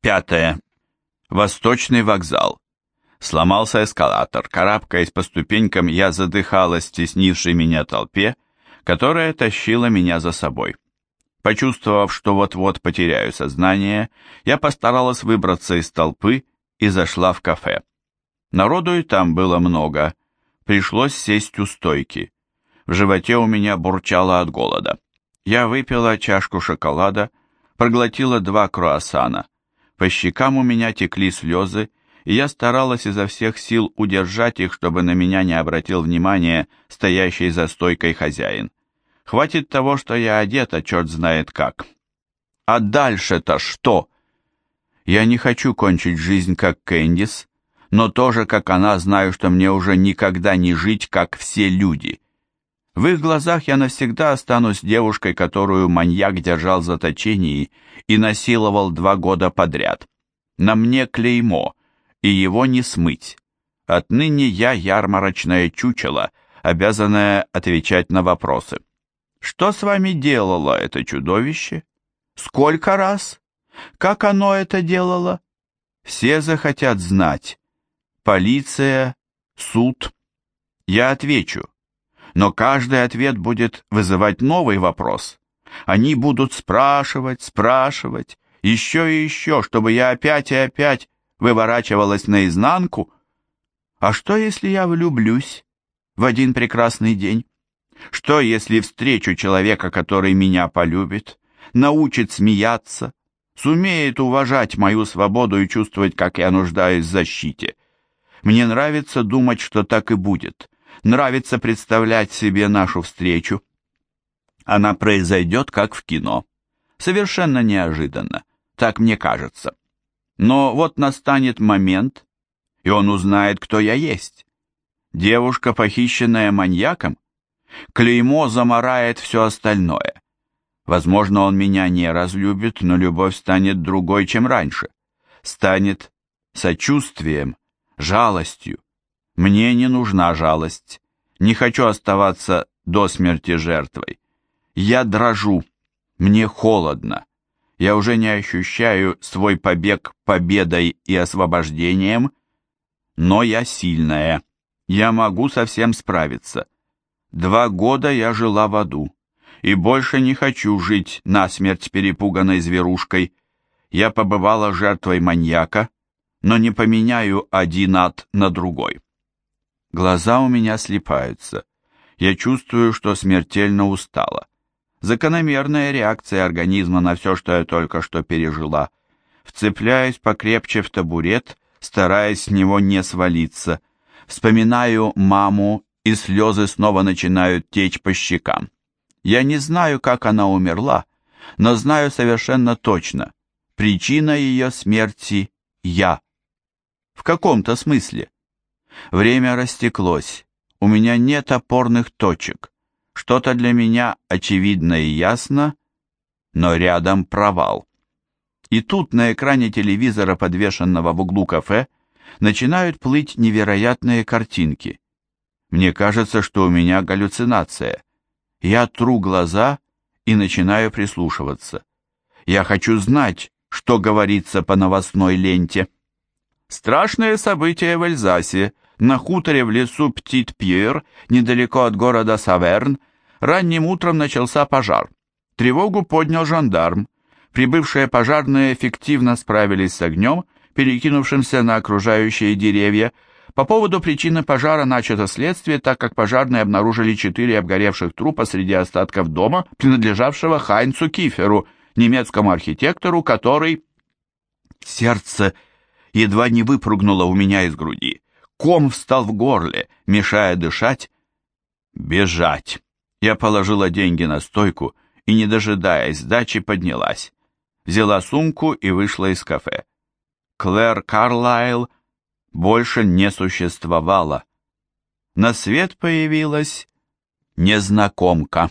Пятое. Восточный вокзал. Сломался эскалатор. Карабкаясь по ступенькам, я задыхалась в стеснившей меня толпе, которая тащила меня за собой. Почувствовав, что вот-вот потеряю сознание, я постаралась выбраться из толпы и зашла в кафе. Народу и там было много. Пришлось сесть у стойки. В животе у меня бурчало от голода. Я выпила чашку шоколада, проглотила два круассана — по щекам у меня текли слезы, и я старалась изо всех сил удержать их, чтобы на меня не обратил внимания стоящий за стойкой хозяин. Хватит того, что я одета, черт знает как. А дальше-то что? Я не хочу кончить жизнь, как Кэндис, но тоже, как она, знаю, что мне уже никогда не жить, как все люди. В их глазах я навсегда останусь девушкой, которую маньяк держал в заточении и насиловал два года подряд. На мне клеймо, и его не смыть. Отныне я ярмарочное чучело, обязанное отвечать на вопросы. Что с вами делало это чудовище? Сколько раз? Как оно это делало? Все захотят знать. Полиция, суд. Я отвечу но каждый ответ будет вызывать новый вопрос. Они будут спрашивать, спрашивать, еще и еще, чтобы я опять и опять выворачивалась наизнанку. А что, если я влюблюсь в один прекрасный день? Что, если встречу человека, который меня полюбит, научит смеяться, сумеет уважать мою свободу и чувствовать, как я нуждаюсь в защите? Мне нравится думать, что так и будет» Нравится представлять себе нашу встречу. Она произойдет, как в кино. Совершенно неожиданно, так мне кажется. Но вот настанет момент, и он узнает, кто я есть. Девушка, похищенная маньяком? Клеймо замарает все остальное. Возможно, он меня не разлюбит, но любовь станет другой, чем раньше. Станет сочувствием, жалостью. Мне не нужна жалость. Не хочу оставаться до смерти жертвой. Я дрожу. Мне холодно. Я уже не ощущаю свой побег победой и освобождением, но я сильная. Я могу со всем справиться. Два года я жила в аду, и больше не хочу жить насмерть перепуганной зверушкой. Я побывала жертвой маньяка, но не поменяю один ад на другой. Глаза у меня слипаются. Я чувствую, что смертельно устала. Закономерная реакция организма на все, что я только что пережила. Вцепляюсь покрепче в табурет, стараясь с него не свалиться. Вспоминаю маму, и слезы снова начинают течь по щекам. Я не знаю, как она умерла, но знаю совершенно точно. Причина ее смерти — я. В каком-то смысле. Время растеклось. У меня нет опорных точек. Что-то для меня очевидно и ясно, но рядом провал. И тут на экране телевизора, подвешенного в углу кафе, начинают плыть невероятные картинки. Мне кажется, что у меня галлюцинация. Я тру глаза и начинаю прислушиваться. Я хочу знать, что говорится по новостной ленте. Страшные события в Эльзасе – на хуторе в лесу Птит-Пьер, недалеко от города Саверн, ранним утром начался пожар. Тревогу поднял жандарм. Прибывшие пожарные эффективно справились с огнем, перекинувшимся на окружающие деревья. По поводу причины пожара начато следствие, так как пожарные обнаружили четыре обгоревших трупа среди остатков дома, принадлежавшего Хайнцу Киферу, немецкому архитектору, который... Сердце едва не выпрыгнуло у меня из груди ком встал в горле, мешая дышать, бежать. Я положила деньги на стойку и, не дожидаясь сдачи, поднялась. Взяла сумку и вышла из кафе. Клэр Карлайл больше не существовала. На свет появилась незнакомка.